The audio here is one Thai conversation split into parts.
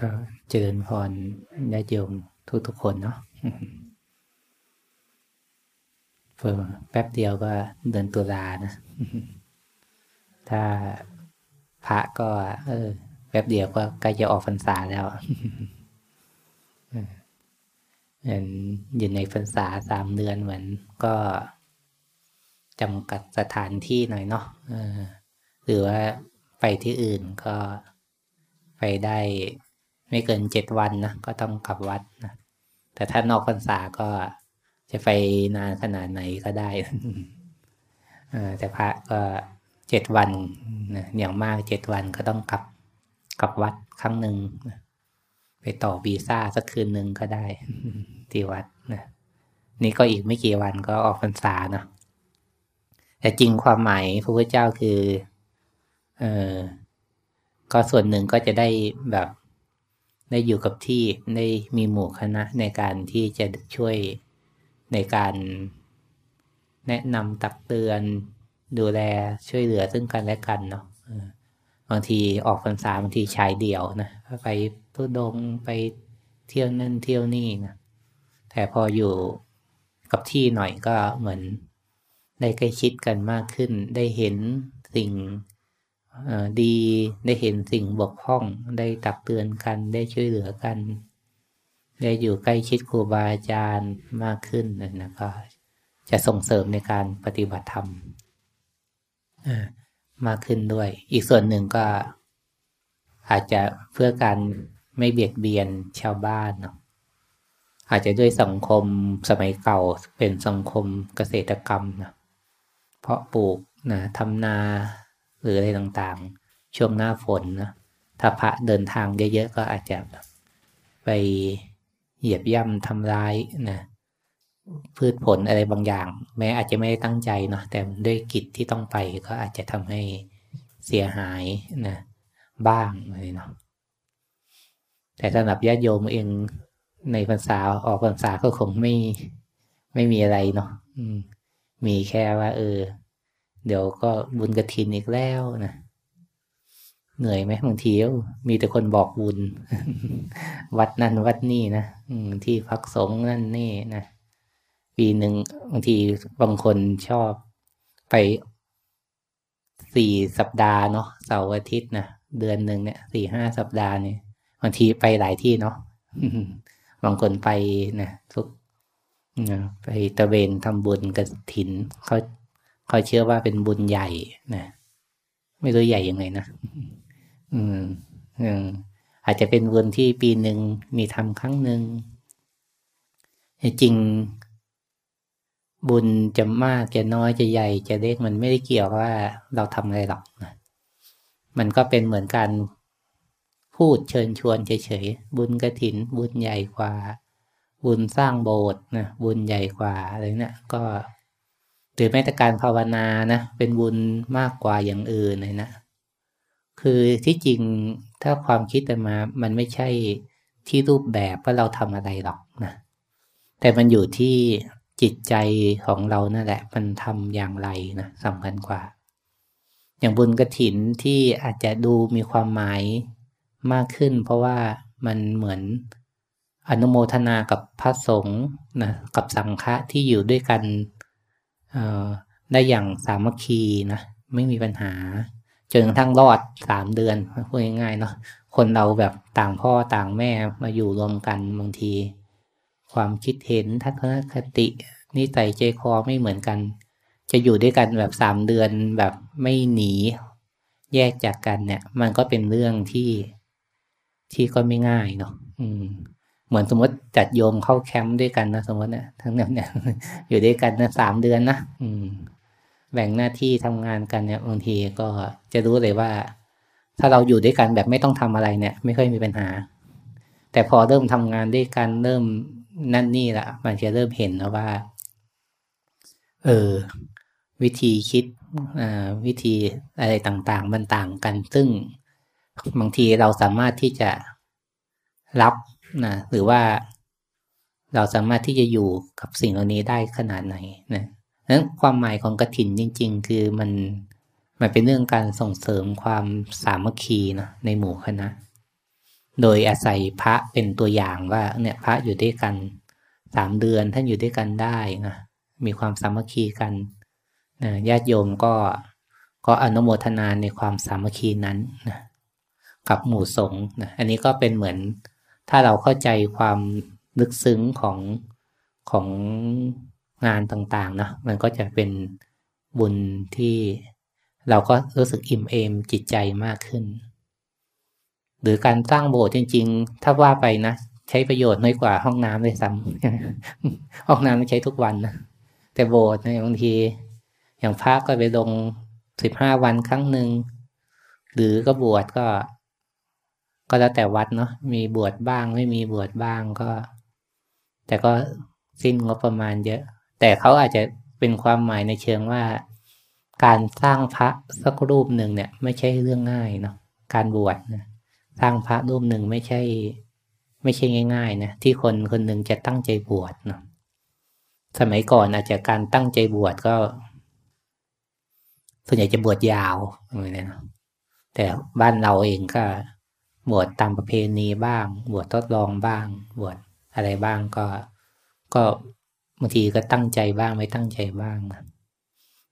ก็เจริญพรญาติโยมทุกทุกคนเนาะเพิ่มแป๊บเดียวก็เดือนตุลานะ ถ้าพระก็ เออ แป๊บเดียวก็ใกล้จะออกพรรษาแล้วเห็นอยู่ในพรรษาสามเดือนเหมือนก็จำกัดสถานที่หน่อยเนาะหรือว่าไปที่อื่นก็ ไปได้ไม่เกินเจ็ดวันนะก็ต้องกลับวัดนะแต่ถ้านอกพรรษาก็จะไปนานขนาดไหนก็ได้แต่พระก็เจ็ดวันนะอย่างมากเจ็ดวันก็ต้องกลับกลับวัดครั้งหนึ่งไปต่อวีซ่าสักคืนหนึ่งก็ได้ที่วัดนะนี่ก็อีกไม่กี่วันก็ออกพรรษาเนาะแต่จริงความหมายพระพุทธเจ้าคือ เออ ก็ส่วนหนึ่งก็จะได้แบบได้อยู่กับที่ได้มีหมู่คณะในการที่จะช่วยในการแนะนำตักเตือนดูแลช่วยเหลือซึ่งกันและกันเนาะบางทีออกพรรษาบางทีชายเดี่ยวนะไปทุดงไปเที่ยวนั่นเที่ยวนี่นะแต่พออยู่กับที่หน่อยก็เหมือนได้ใกล้ชิดกันมากขึ้น ได้เห็นสิ่ง ดีได้เห็นสิ่งบกพร่องได้ตักเตือนกันได้ช่วยเหลือกัน ได้อยู่ใกล้ชิดครูบาอาจารย์มากขึ้นนะก็จะส่งเสริมในการปฏิบัติธรรมมากขึ้นด้วย อีกส่วนหนึ่งก็อาจจะเพื่อการไม่เบียดเบียนชาวบ้านเนาะอาจจะด้วยสังคมสมัยเก่าเป็นสังคมเกษตรกรรมนะเพราะปลูกนะทำนา หรืออะไรต่างๆ ช่วงหน้าฝนนะถ้าพระเดินทางเยอะๆก็อาจจะไปเหยียบย่ำทำร้ายนะพืชผลอะไรบางอย่าง แม้อาจจะไม่ได้ตั้งใจเนาะแต่ด้วยกิจที่ต้องไปก็อาจจะทำให้เสียหายนะบ้างอะไรเนาะแต่สำหรับญาติโยมเองในภาษาออกภาษาก็คงไม่ไม่มีอะไรเนาะมีแค่ว่า เออ เดี๋ยวก็บุญกระถินอีกแล้วนะเหนื่อยไหมบางทีมีแต่คนบอกบุญ วัดนั่นวัดนี่นะที่พักสงฆ์นั่นนี่นะปีหนึ่งบางทีบางคนชอบไปสี่สัปดาห์เนาะเสาร์อาทิตย์นะเดือนหนึ่งเนี่ยสี่ห้าสัปดาห์เนี่ยบางทีไปหลายที่เนาะบางคนไปนะทุกไปตะเวนทำบุญกระถินเขา เขาเชื่อว่าเป็นบุญใหญ่นะไม่รู้ใหญ่ยังไงนะอืมอืมอาจจะเป็นบุญที่ปีหนึ่งมีทำครั้งหนึ่งจริง บุญจะมากจะน้อยจะใหญ่ จะเล็กมันไม่ได้เกี่ยวว่าเราทำอะไรหรอกนะมันก็เป็นเหมือนการพูดเชิญชวนเฉยๆ บุญกระถิน บุญใหญ่กว่า บุญสร้างโบสถ์นะบุญใหญ่กว่าอะไรเนะี่ยก็ หรือแม้แต่การภาวนานะเป็นบุญมากกว่าอย่างอื่นเลยนะ คือที่จริงถ้าความคิดแต่มา มันไม่ใช่ที่รูปแบบว่าเราทำอะไรหรอกนะ แต่มันอยู่ที่จิตใจของเรานั่นแหละ มันทำอย่างไรนะสำคัญกว่า อย่างบุญกระถินที่อาจจะดูมีความหมายมากขึ้น เพราะว่ามันเหมือนอนุโมทนากับพระสงฆ์นะกับสังฆะที่อยู่ด้วยกัน ได้อย่างสามัคคีนะไม่มีปัญหา จนกระทั่งรอดสามเดือนพูดง่ายๆเนาะคนเราแบบต่างพ่อต่างแม่มาอยู่รวมกันบางที ความคิดเห็นทัศนคตินิสัยใจคอไม่เหมือนกัน จะอยู่ด้วยกันแบบสามเดือนแบบไม่หนี แยกจากกันเนี่ย มันก็เป็นเรื่องที่ที่ก็ไม่ง่ายเนาะอืม เหมือนสมมติจัดโยมเข้าแคมป์ด้วยกันนะสมมติเนี่ยทั้งเนี่ยอยู่ด้วยกันนะสามเดือนนะอืม แบ่งหน้าที่ทำงานกันเนี่ยบางทีก็จะรู้เลยว่า ถ้าเราอยู่ด้วยกันแบบไม่ต้องทำอะไรเนี่ย ไม่ค่อยมีปัญหา แต่พอเริ่มทำงานด้วยกันเริ่มนั่นนี่ละมันจะเริ่มเห็นนะว่า เออ วิธีคิดวิธีอะไรต่างๆ มันต่างกัน ซึ่งบางทีเราสามารถที่จะรับ นะหรือว่าเราสามารถที่จะอยู่กับสิ่งเหล่านี้ได้ขนาดไหนนะนั้นความหมายของกระถินจริง ๆ คือมันมันเป็นเรื่องการส่งเสริมความสามัคคีนะในหมู่คณะ โดยอาศัยพระเป็นตัวอย่างว่าเนี่ยพระอยู่ด้วยกันสามเดือนท่านอยู่ด้วยกันได้นะมีความสามัคคีกันนะญาติโยมก็ก็อนุโมทนาในความสามัคคีนั้นนะกับหมู่สงฆ์นะอันนี้ก็เป็นเหมือน ถ้าเราเข้าใจความลึกซึ้งของของงานต่างๆนะมันก็จะเป็นบุญที่เราก็รู้สึกอิ่มเอมจิตใจมากขึ้น หรือการสร้างโบสถ์จริง ๆ ถ้าว่าไปนะใช้ประโยชน์น้อยกว่าห้องน้ำเลยซ้ำห้องน้ำใช้ทุกวันนะแต่โบสถ์เนี่ยบางที อย่างพระก็ไปลงสิบห้าวันครั้งหนึ่งหรือก็บวชก็ ก็แล้วแต่วัดเนาะมีบวชบ้างไม่มีบวชบ้างก็ แต่ก็สิ้นงบประมาณเยอะ แต่เขาอาจจะเป็นความหมายในเชิงว่า การสร้างพระสักรูปหนึ่งเนี่ย ไม่ใช่เรื่องง่ายเนาะการบวชนะสร้างพระรูปหนึ่งไม่ใช่ ไม่ใช่ง่ายๆนะที่คนคนหนึ่งจะตั้งใจบวชเนาะสมัยก่อนอาจจะการตั้งใจบวชก็ ส่วนใหญ่จะบวชยาวอะไรเนาะแต่บ้านเราเองก็ บวชตามประเพณีบ้าง บวชทดลองบ้าง บวชอะไรบ้างก็ ก็บางทีก็ตั้งใจบ้างไม่ตั้งใจบ้าง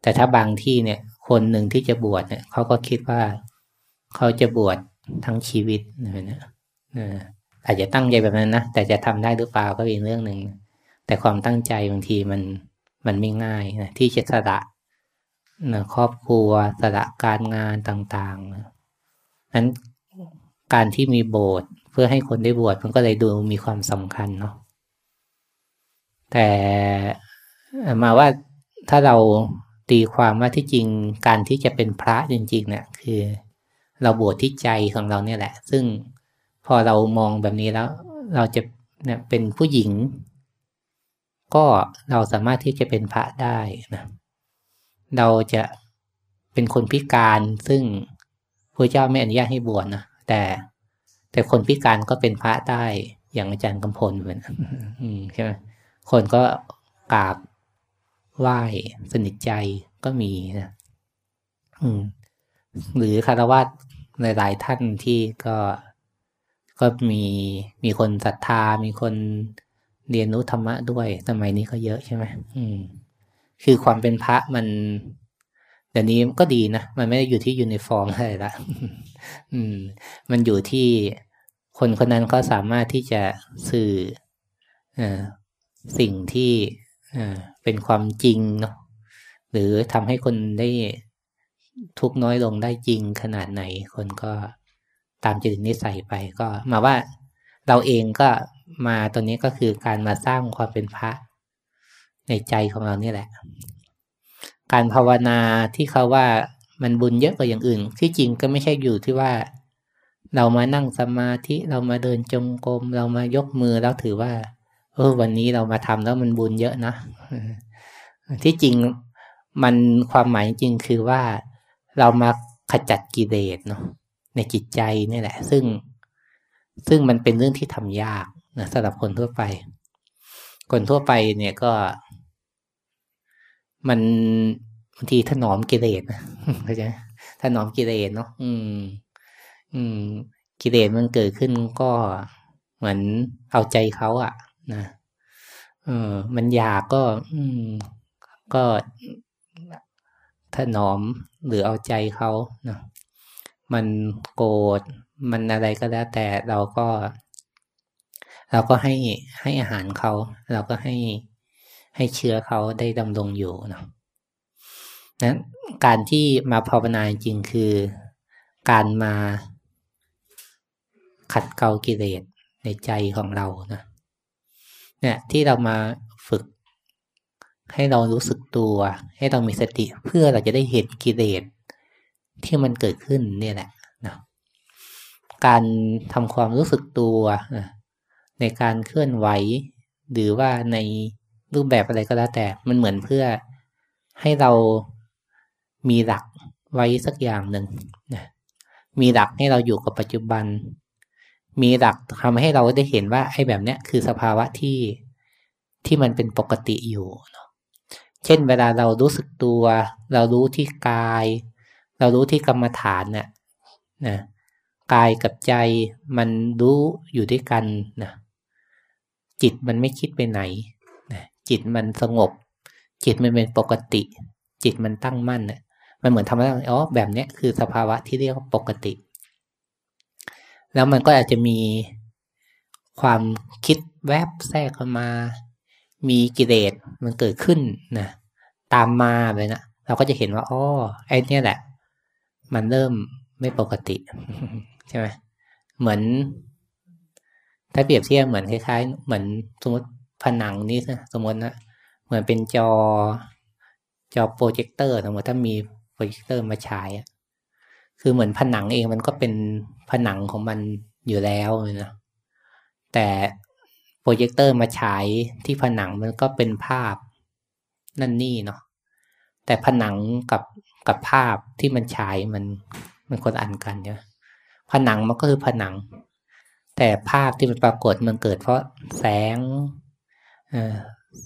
แต่ถ้าบางที่เนี่ย คนหนึ่งที่จะบวชเนี่ยเขาก็คิดว่าเขาจะบวชทั้งชีวิตนะนะอาจจะตั้งใจแบบนั้นนะแต่จะทำได้หรือเปล่าก็เป็นเรื่องหนึ่งแต่ความตั้งใจบางทีมันมันไม่ง่ายนะที่จะสละนะครอบครัวสละการงานต่างๆนะนั้น การที่มีโบสถ์เพื่อให้คนได้บวชมันก็เลยดูมีความสำคัญเนาะแต่มาว่าถ้าเราตีความว่าที่จริงการที่จะเป็นพระจริงๆเนี่ยคือ เราบวชที่ใจของเราเนี่ยแหละ ซึ่งพอเรามองแบบนี้แล้ว เราจะเนี่ยเป็นผู้หญิง ก็เราสามารถที่จะเป็นพระได้นะเราจะเป็นคนพิการซึ่งพระเจ้าไม่อนุญาตให้บวชนะ แต่แต่คนพิการก็เป็นพระได้อย่างอาจารย์กำพลเหมือนใช่ไหมคนก็กราบไหว้สนิทใจก็มีนะอืมหรือคารวะหลายๆท่านที่ก็ก็มีมีคนศรัทธา มีคนเรียนรู้ธรรมะด้วยสมัยนี้ก็เยอะใช่ไหมอืม คือความเป็นพระมัน เดี๋ยวนี้ก็ดีนะ มันไม่ได้อยู่ที่ยูนิฟอร์มอะไรละอืม มันอยู่ที่คนคนนั้นก็สามารถที่จะสื่ออสิ่งที่เป็นความจริงเนาะหรือทำให้คนได้ทุกน้อยลงได้จริงขนาดไหน คนก็ตามจิตนิสัยไปก็ มาว่าเราเองก็มาตัวนี้ก็คือการมาสร้างความเป็นพระในใจของเรานี่แหละ การภาวนาที่เขาว่ามันบุญเยอะกว่าอย่างอื่น ที่จริงก็ไม่ใช่อยู่ที่ว่า เรามานั่งสมาธิเรามาเดินจงกรมเรามายกมือแล้วถือว่า เออ วันนี้เรามาทำแล้วมันบุญเยอะนะที่จริงมันความหมายจริงคือว่าเรามาขจัดกิเลสเนาะในจิตใจนี่แหละ ซึ่ง ซึ่งมันเป็นเรื่องที่ทำยากนะสำหรับคนทั่วไป คนทั่วไปเนี่ยก็ มันบางทีถนอมกิเลสนะเข้าใจถนอมกิเลสเนาะอืม อืม กิเลสมันเกิดขึ้นก็เหมือนเอาใจเขาอะ่ะ นะเออ มันอยากก็ อืม ก็ถนอมหรือเอาใจเขาเนาะมันโกรธมันอะไรก็แล้วแต่เราก็ เราก็ให้ให้อาหารเขา เราก็ให้ ให้เชื้อเขาได้ดำรงอยู่เนาะนั้นการที่มาภาวนาจริงคือ การมาขัดเกลากิเลสในใจของเรานะเนี่ยที่เรามาฝึก ให้เรารู้สึกตัว ให้เรามีสติเพื่อเราจะได้เห็นกิเลสที่มันเกิดขึ้นเนี่ยแหละนะการทำความรู้สึกตัวนะในการเคลื่อนไหว หรือว่าใน รูปแบบอะไรก็แล้วแต่ มันเหมือนเพื่อให้เรามีหลักไว้สักอย่างหนึ่งนะมีหลักให้เราอยู่กับปัจจุบัน มีหลักทำให้เราได้เห็นว่าไอ้แบบเนี้ยคือสภาวะที่ที่มันเป็นปกติอยู่เนาะเช่นเวลาเรารู้สึกตัว เรารู้ที่กาย เรารู้ที่กรรมฐานเนี่ยนะกายกับใจมันรู้อยู่ด้วยกันนะจิตมันไม่คิดไปไหน จิตมันสงบ จิตมันเป็นปกติ จิตมันตั้งมั่นเนะมันเหมือนทำให้อ๋อแบบนี้คือสภาวะที่เรียกว่าปกติ แล้วมันก็อาจจะมีความคิดแวบแทรกเข้ามา มีกิเลสมันเกิดขึ้นนะตามมาเลยนะเราก็จะเห็นว่าอ๋อไอ้นี่แหละ มันเริ่มไม่ปกติใช่ไหมเหมือน ถ้าเปรียบเทียบเหมือนคล้ายๆ เหมือนสมมติ ผนังนี้สมมตินะเหมือนเป็นจอจอโปรเจคเตอร์สมมติถ้ามีโปรเจคเตอร์มาฉายคือเหมือนผนังเองมันก็เป็นผนังของมันอยู่แล้วนะแต่โปรเจคเตอร์มาฉายที่ผนังมันก็เป็นภาพนั่นนี่เนาะแต่ผนังกับกับภาพที่มันฉายมันมันคนอันกันเนี่ยผนังมันก็คือผนัง แต่ภาพที่มันปรากฏมันเกิดเพราะแสง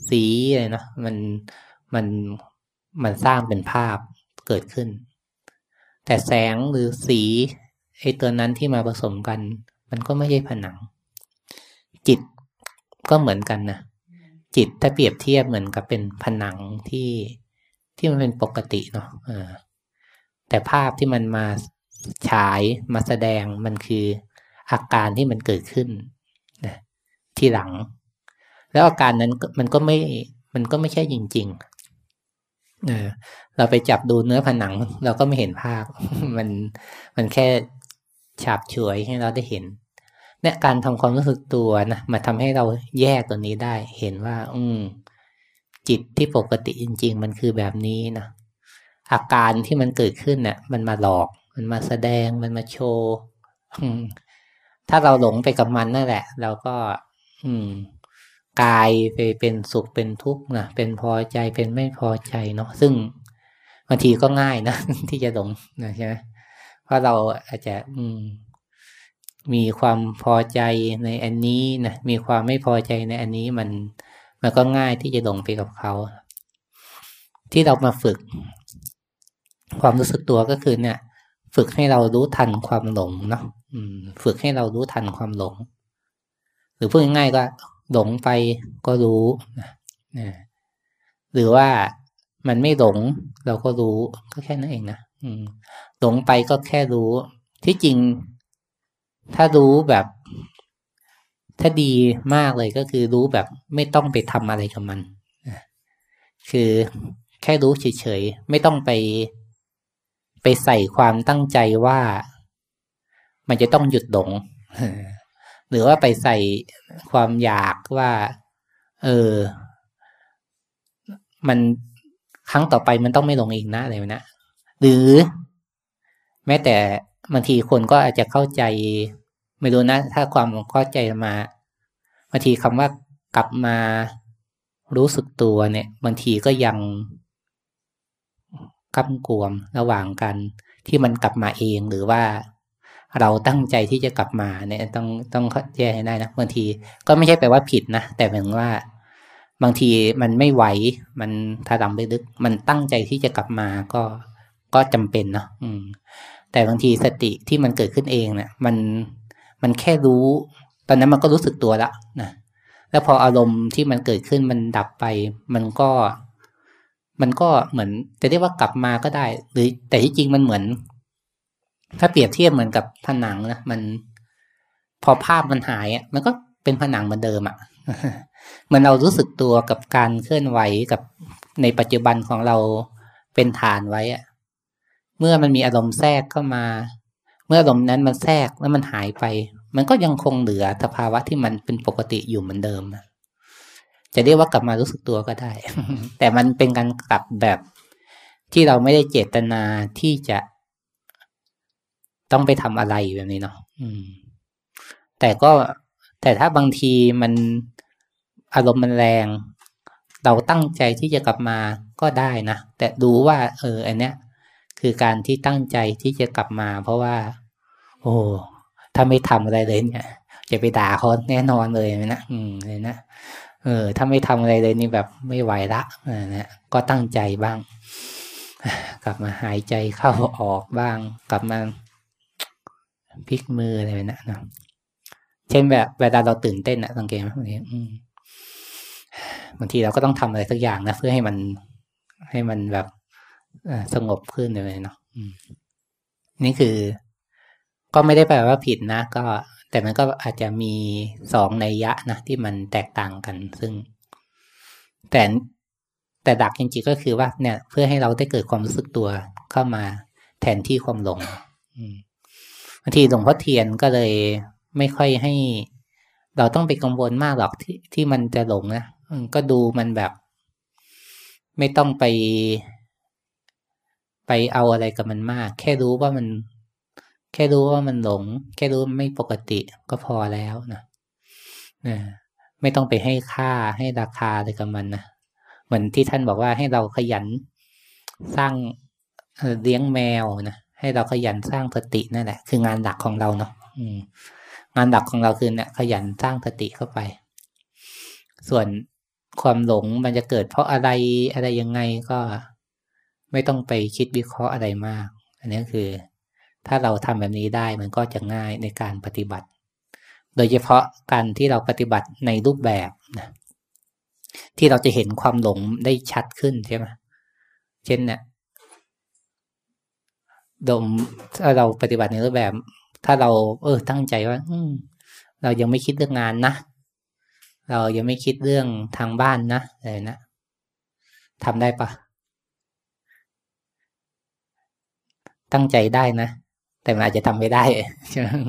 สีอะไรนะมันมันมันสร้างเป็นภาพเกิดขึ้น แต่แสงหรือสีไอ้ตัวนั้นที่มาผสมกัน มันก็ไม่ใช่ผนัง จิตก็เหมือนกันนะจิตถ้าเปรียบเทียบเหมือนกับเป็นผนังที่ที่มันเป็นปกติเนาะแต่ภาพที่มันมาฉายมาแสดงมันคืออาการที่มันเกิดขึ้นนะที่หลัง แล้วอาการนั้นมันก็ไม่ มันก็ไม่ใช่จริงๆเออเราไปจับดูเนื้อผนัง เราก็ไม่เห็นภาพ มันมันแค่ฉาบฉวยให้เราได้เห็นเนี่ยการทำความรู้สึกตัวนะมาทำให้เราแยกตัวนี้ได้ เห็นว่า อืมจิตที่ปกติจริง ๆ มันคือแบบนี้นะอาการที่มันเกิดขึ้นเนี่ยมันมาหลอก มันมาแสดงมันมาโชว์ถ้าเราหลงไปกับมันนั่นแหละ เราก็ อืม กายไปเป็นสุขเป็นทุกข์นะเป็นพอใจเป็นไม่พอใจเนาะซึ่งบางทีก็ง่ายนะที่จะหลงนะใช่ไหมเพราะเราอาจจะอืมมีความพอใจในอันนี้นะมีความไม่พอใจในอันนี้มันมันก็ง่ายที่จะหลงไปกับเขา ที่เรามาฝึก ความรู้สึกตัวก็คือเนี่ย ฝึกให้เรารู้ทันความหลงเนาะฝึกให้เรารู้ทันความหลง หรือพูดง่ายๆก็ หลงไปก็รู้นะหรือว่ามันไม่หลงเราก็รู้ก็แค่นั้นเองนะหลงไปก็แค่รู้ ที่จริง ถ้ารู้แบบ ถ้าดีมากเลยก็คือรู้แบบไม่ต้องไปทำอะไรกับมันคือแค่รู้เฉยๆไม่ต้องไป ไปใส่ความตั้งใจว่า มันจะต้องหยุดหลง หรือว่าไปใส่ความอยากว่า เออ มันครั้งต่อไปมันต้องไม่ลงอีกนะอะไรนะหรือแม้แต่บางทีคนก็อาจจะเข้าใจ ไม่รู้นะ ถ้าความเข้าใจมาบางทีคำว่ากลับมารู้สึกตัวเนี่ย บางทีก็ยังกำกวมระหว่างกันที่มันกลับมาเองหรือว่า เราตั้งใจที่จะกลับมาเนี่ยต้องต้องแยกให้ได้นะบางทีก็ไม่ใช่แปลว่าผิดนะแต่เหมือนว่า บางทีมันไม่ไหวมันถ้าดำไปลึก มันตั้งใจที่จะกลับมาก็ก็จำเป็นเนาะอืม แต่บางทีสติที่มันเกิดขึ้นเองเนี่ยมันมันแค่รู้ ตอนนั้นมันก็รู้สึกตัวแล้วนะแล้วพออารมณ์ที่มันเกิดขึ้นมันดับไป มันก็ มันก็เหมือนจะเรียกว่ากลับมาก็ได้ หรือแต่ที่จริงมันเหมือน ถ้าเปรียบเทียบเหมือนกับผนังนะมันพอภาพมันหายอะมันก็เป็นผนังเหมือนเดิมอะมันเรารู้สึกตัวกับการเคลื่อนไหวกับในปัจจุบันของเราเป็นฐานไว้อะเมื่อมันมีอารมณ์แทรกเข้ามา เมื่อลมณ์นั้นมันแทรกแล้วมันหายไป มันก็ยังคงเหลือสภาวะที่มันเป็นปกติอยู่เหมือนเดิมจะเรียกว่ากลับมารู้สึกตัวก็ได้ แต่มันเป็นการกลับแบบที่เราไม่ได้เจตนาที่จะ ต้องไปทำอะไรแบบนี้เนาะอืมแต่ก็แต่ถ้าบางทีมันอารมณ์มันแรง เราตั้งใจที่จะกลับมาก็ได้นะแต่ดูว่า เอออันเนี้ย คือการที่ตั้งใจที่จะกลับมา เพราะว่า โอ้ถ้าไม่ทำอะไรเลยเนี่ย จะไปด่าเขาแน่นอนเลยนะอืมเลยนะเออ ถ้าไม่ทำอะไรเลยนี่แบบไม่ไหวละนะก็ตั้งใจบ้าง กลับมาหายใจเข้าออกบ้าง กลับมา พลิกมืออะไรแบบนั้นนะเช่นแบบเวลาเราตื่นเต้นอะสังเกตไหมบางทีบางทีเราก็ต้องทำอะไรสักอย่างนะเพื่อให้มันให้มันแบบสงบขึ้นเลยเนาะนี่คือ ก็ไม่ได้แปลว่าผิดนะก็ แต่มันก็อาจจะมีสองในยะนะที่มันแตกต่างกัน ซึ่ง แต่แต่ดักจริงๆก็คือว่าเนี่ย เพื่อให้เราได้เกิดความรู้สึกตัวเข้ามาแทนที่ความหลงบางทีหลวงพ่อเทียนก็เลยไม่ค่อยให้ เราต้องไปกังวลมากหรอกที่ที่มันจะหลงนะก็ดูมันแบบ ไม่ต้องไป ไปเอาอะไรกับมันมาก แค่รู้ว่ามัน แค่รู้ว่ามันหลง แค่รู้ไม่ปกติก็พอแล้วนะนะไม่ต้องไปให้ค่าให้ราคาอะไรกับมันนะเหมือนที่ท่านบอกว่าให้เราขยันสร้างเลี้ยงแมวนะ ให้เราขยันสร้างสตินั่นแหละ คืองานหลักของเราเนาะงานหลักของเราคือเนี่ยขยันสร้างสติเข้าไป ส่วนความหลงมันจะเกิดเพราะอะไรอะไรยังไงก็ไม่ต้องไปคิดวิเคราะห์อะไรมาก อันนี้คือ ถ้าเราทำแบบนี้ได้มันก็จะง่ายในการปฏิบัติ โดยเฉพาะการที่เราปฏิบัติในรูปแบบนะที่เราจะเห็นความหลงได้ชัดขึ้นใช่ไหมเช่นเนี่ย ดมถ้าเราปฏิบัติในรูปแบบ ถ้าเรา เออ ตั้งใจว่า อืเรายังไม่คิดเรื่องงานนะ เรายังไม่คิดเรื่องทางบ้านนะอะไรนะทำได้ปะตั้งใจได้นะ แต่มันอาจจะทำไม่ได้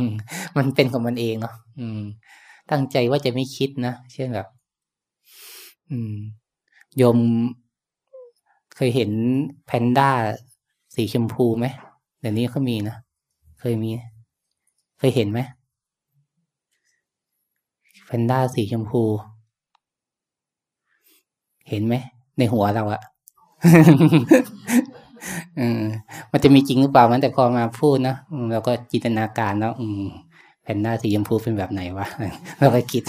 มมันเป็นของมันเองเนาะอืมตั้งใจว่าจะไม่คิดนะเช่นแบบอืมโยมเคยเห็นแพนด้าสีชมพูไหม เดี๋ยวนี้เขามีนะ เคยมี เคยเห็นไหมแพนด้าสีชมพู เห็นไหม ในหัวเราอะมันจะมีจริงหรือเปล่ามันแต่พอมาพูดนะเราก็จินตนาการแล้วแผ่นหน้าสีชมพูเป็นแบบไหนวะเราก็คิด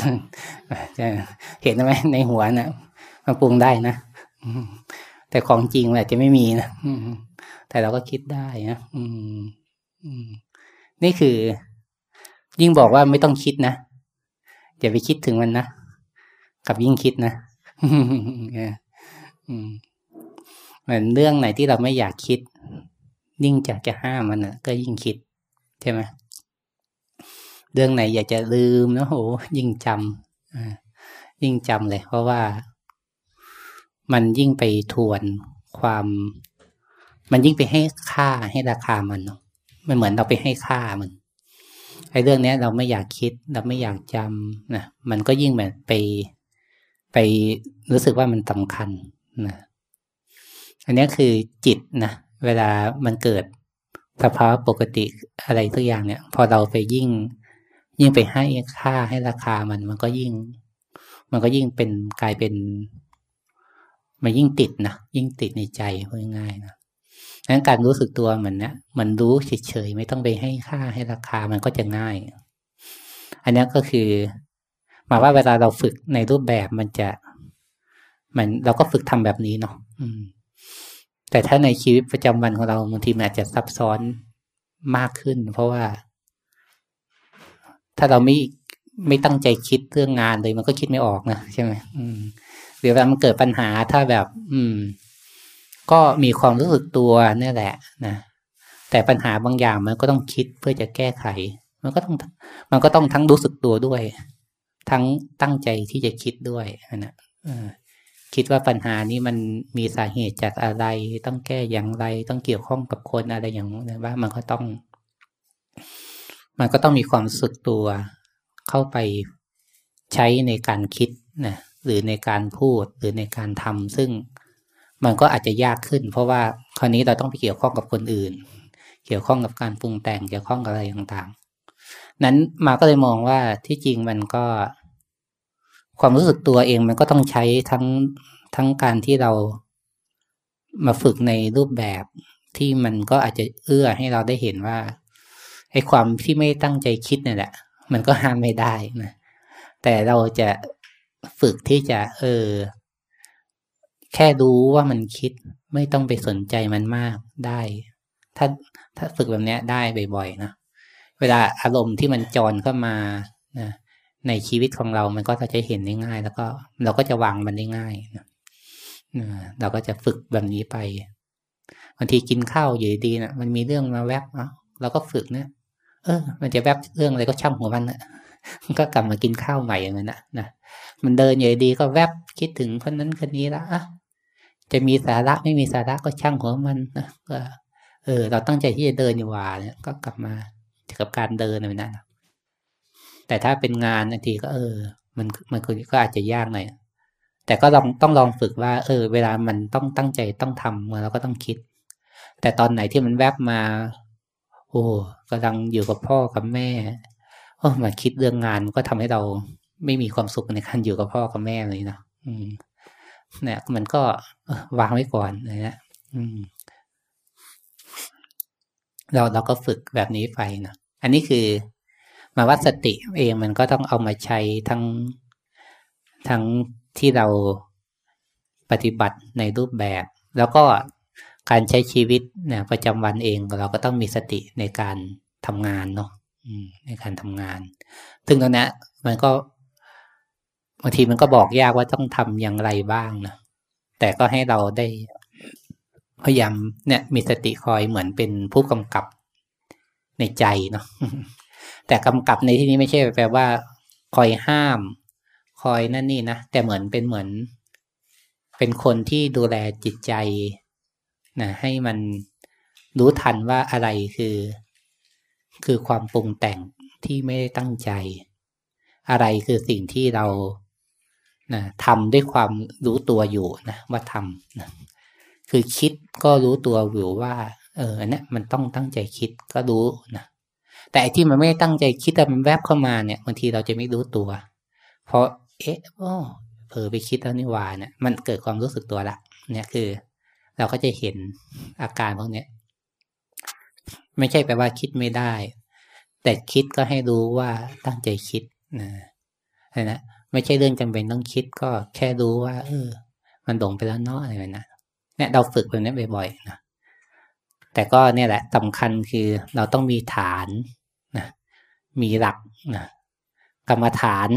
เห็นไหมในหัวนะ่ะมันปรุงได้นะ แต่ของจริงแหละจะไม่มีนะแต่เราก็คิดได้นะนี่คือ ยิ่งบอกว่าไม่ต้องคิดนะอย่าไปคิดถึงมันนะกับยิ่งคิดนะเหมือนเรื่องไหนที่เราไม่อยากคิด ยิ่งอยากจะห้ามมันนะก็ยิ่งคิด ใช่ไหมเรื่องไหนอยากจะลืมนะโหยิ่งจำยิ่งจำเลย เพราะว่า มันยิ่งไปทวนความ มันยิ่งไปให้ค่าให้ราคามันเนาะมันเหมือนเราไปให้ค่ามันไอ้เรื่องเนี้ย เราไม่อยากคิด เราไม่อยากจำนะมันก็ยิ่งแบบไปไปรู้สึกว่ามันสำคัญนะอันนี้คือจิตนะเวลามันเกิดสภาวะปกติอะไรทุกอย่างเนี่ย พอเราไปยิ่ง ยิ่งไปให้ค่าให้ราคามัน มันก็ยิ่ง มันก็ยิ่งเป็นกลายเป็น มันยิ่งติดนะยิ่งติดในใจพูดง่ายนะนั้นการรู้สึกตัวเหมือนเนี้ยมันรู้เฉยๆไม่ต้องไปให้ค่าให้ราคามันก็จะง่าย อันนี้ก็คือหมายว่าเวลาเราฝึกในรูปแบบมันจะ มันเราก็ฝึกทำแบบนี้เนาะแต่ถ้าในชีวิตประจำวันของเราบางทีมันอาจจะซับซ้อนมากขึ้น เพราะว่า ถ้าเราไม่ไม่ตั้งใจคิดเรื่องงานเลยมันก็คิดไม่ออกนะใช่ไหมอืม หรือเวลามันเกิดปัญหาถ้าแบบ อืม ก็มีความรู้สึกตัวนี่แหละนะแต่ปัญหาบางอย่างมันก็ต้องคิดเพื่อจะแก้ไข มันก็ต้อง มันก็ต้องทั้งรู้สึกตัวด้วย ทั้งตั้งใจที่จะคิดด้วยนะคิดว่าปัญหานี้มันมีสาเหตุจากอะไร ต้องแก้อย่างไร ต้องเกี่ยวข้องกับคนอะไรอย่างนี้ว่ามันก็ต้อง มันก็ต้องมีความรู้สึกตัว เข้าไปใช้ในการคิดนะ หรือในการพูดหรือในการทำซึ่งมันก็อาจจะยากขึ้น เพราะว่าคราวนี้เราต้องไปเกี่ยวข้องกับคนอื่น เกี่ยวข้องกับการปรุงแต่งเกี่ยวข้องกับอะไรต่างๆ นั้นมาก็เลยมองว่าที่จริงมันก็ ความรู้สึกตัวเองมันก็ต้องใช้ทั้งทั้งการที่เรามาฝึกในรูปแบบที่มันก็อาจจะเอื้อให้เราได้เห็นว่าไอ้ความที่ไม่ตั้งใจคิดเนี่ยแหละ มันก็ห้ามไม่ได้นะแต่เราจะ ฝึกที่จะ เออ แค่รู้ว่ามันคิดไม่ต้องไปสนใจมันมากได้ ถ้าถ้าฝึกแบบนี้ได้บ่อยๆนะเวลาอารมณ์ที่มันจรเข้ามานะในชีวิตของเรา มันก็จะเห็นได้ง่าย แล้วก็ เราก็จะวางมันได้ง่ายนะเราก็จะฝึกแบบนี้ไปบางทีกินข้าวอยู่ดีนะมันมีเรื่องมาแวบเนาะเราก็ฝึกนะเออ มันจะแวบเรื่องอะไรก็ช่างหัวมันนะก็กลับมากินข้าวใหม่อย่างนั้นนะนะ มันเดินอยู่ดีก็แวบคิดถึงคนนั้นคนนี้ละอะจะมีสาระไม่มีสาระก็ช่างหัวมันนะก็เออ เราตั้งใจที่จะเดินอยู่ว่าเนี่ยก็กลับมากับการเดินแบบนั้นแต่ถ้าเป็นงานบางทีก็ เออ มันมันก็อาจจะยากหน่อยแต่ก็ลองต้องลองฝึกว่า เออ เวลามันต้องตั้งใจต้องทำเราก็ต้องคิด แต่ตอนไหนที่มันแวบมา โอ้กำลังอยู่กับพ่อกับแม่โอ้มาคิดเรื่องงานก็ทำให้เรา ไม่มีความสุขในการอยู่กับพ่อกับแม่เลยเนาะอืมเนี่ยมันก็วางไว้ก่อนนะฮะอืม เราเราก็ฝึกแบบนี้ไปนะอันนี้คือมาวัดสติเองมันก็ต้องเอามาใช้ทั้งทั้งที่เราปฏิบัติในรูปแบบ แล้วก็การใช้ชีวิตเนี่ยประจำวันเองเราก็ต้องมีสติในการทำงานเนาะในการทำงาน ซึ่งตรงนี้มันก็ บางทีมันก็บอกยากว่าต้องทำอย่างไรบ้างนะแต่ก็ให้เราได้พยายามเนี่ย มีสติคอยเหมือนเป็นผู้กำกับในใจเนาะแต่กำกับในที่นี้ไม่ใช่แปลว่า คอยห้าม คอยนั่นนี่นะแต่เหมือนเป็นเหมือน เป็นคนที่ดูแลจิตใจนะให้มันรู้ทันว่าอะไรคือ คือความปรุงแต่งที่ไม่ได้ตั้งใจ อะไรคือสิ่งที่เรา นะทำด้วยความรู้ตัวอยู่นะว่าทำนะคือคิดก็รู้ตัวอยู่ว่า เออเนี่ยมันต้องตั้งใจคิดก็รู้นะแต่ที่มันไม่ตั้งใจคิดแต่มันแวบเข้ามาเนี่ยบางทีเราจะไม่รู้ตัว เพราะเอ๊ะโอ้เผลอไปคิดแล้วนี่วาเนี่ยมันเกิดความรู้สึกตัวละ เนี่ยคือ เราก็จะเห็นอาการพวกนี้ไม่ใช่แปลว่าคิดไม่ได้ แต่คิดก็ให้รู้ว่าตั้งใจคิดนะนะ ไม่ใช่เรื่องจำเป็นต้องคิดก็แค่รู้ว่า เออ มันหลงไปแล้วเนาะอะไรแบบนั้นเนี่ยเราฝึกแบบนี้บ่อยๆนะแต่ก็เนี่ยแหละสำคัญคือเราต้องมีฐานนะมีหลักนะกรรมฐาน